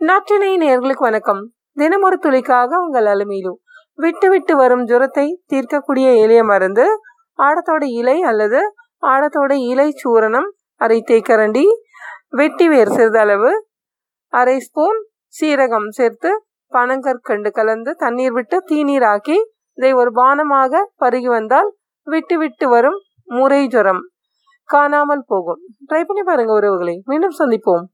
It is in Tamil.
நாட்டினை நேர்களுக்கு வணக்கம். தினமொரு துளிக்காக உங்கள் அலுமையிலு. விட்டு விட்டு வரும் ஜுரத்தை தீர்க்கக்கூடிய இலைய மருந்து ஆடத்தோட இலை அல்லது ஆடத்தோட இலை சூரணம் அரை தேக்கரண்டி வெட்டி வேர் சிறிதளவு அரை ஸ்பூன் சீரகம் சேர்த்து பனங்கற்கண்டு கலந்து தண்ணீர் விட்டு தீநீர் ஆக்கி இதை ஒரு பானமாக பருகி வந்தால் விட்டு விட்டு வரும் முறை ஜுரம். காணாமல் போகும். ட்ரை பண்ணி பாருங்க உறவுகளை. மீண்டும் சந்திப்போம்.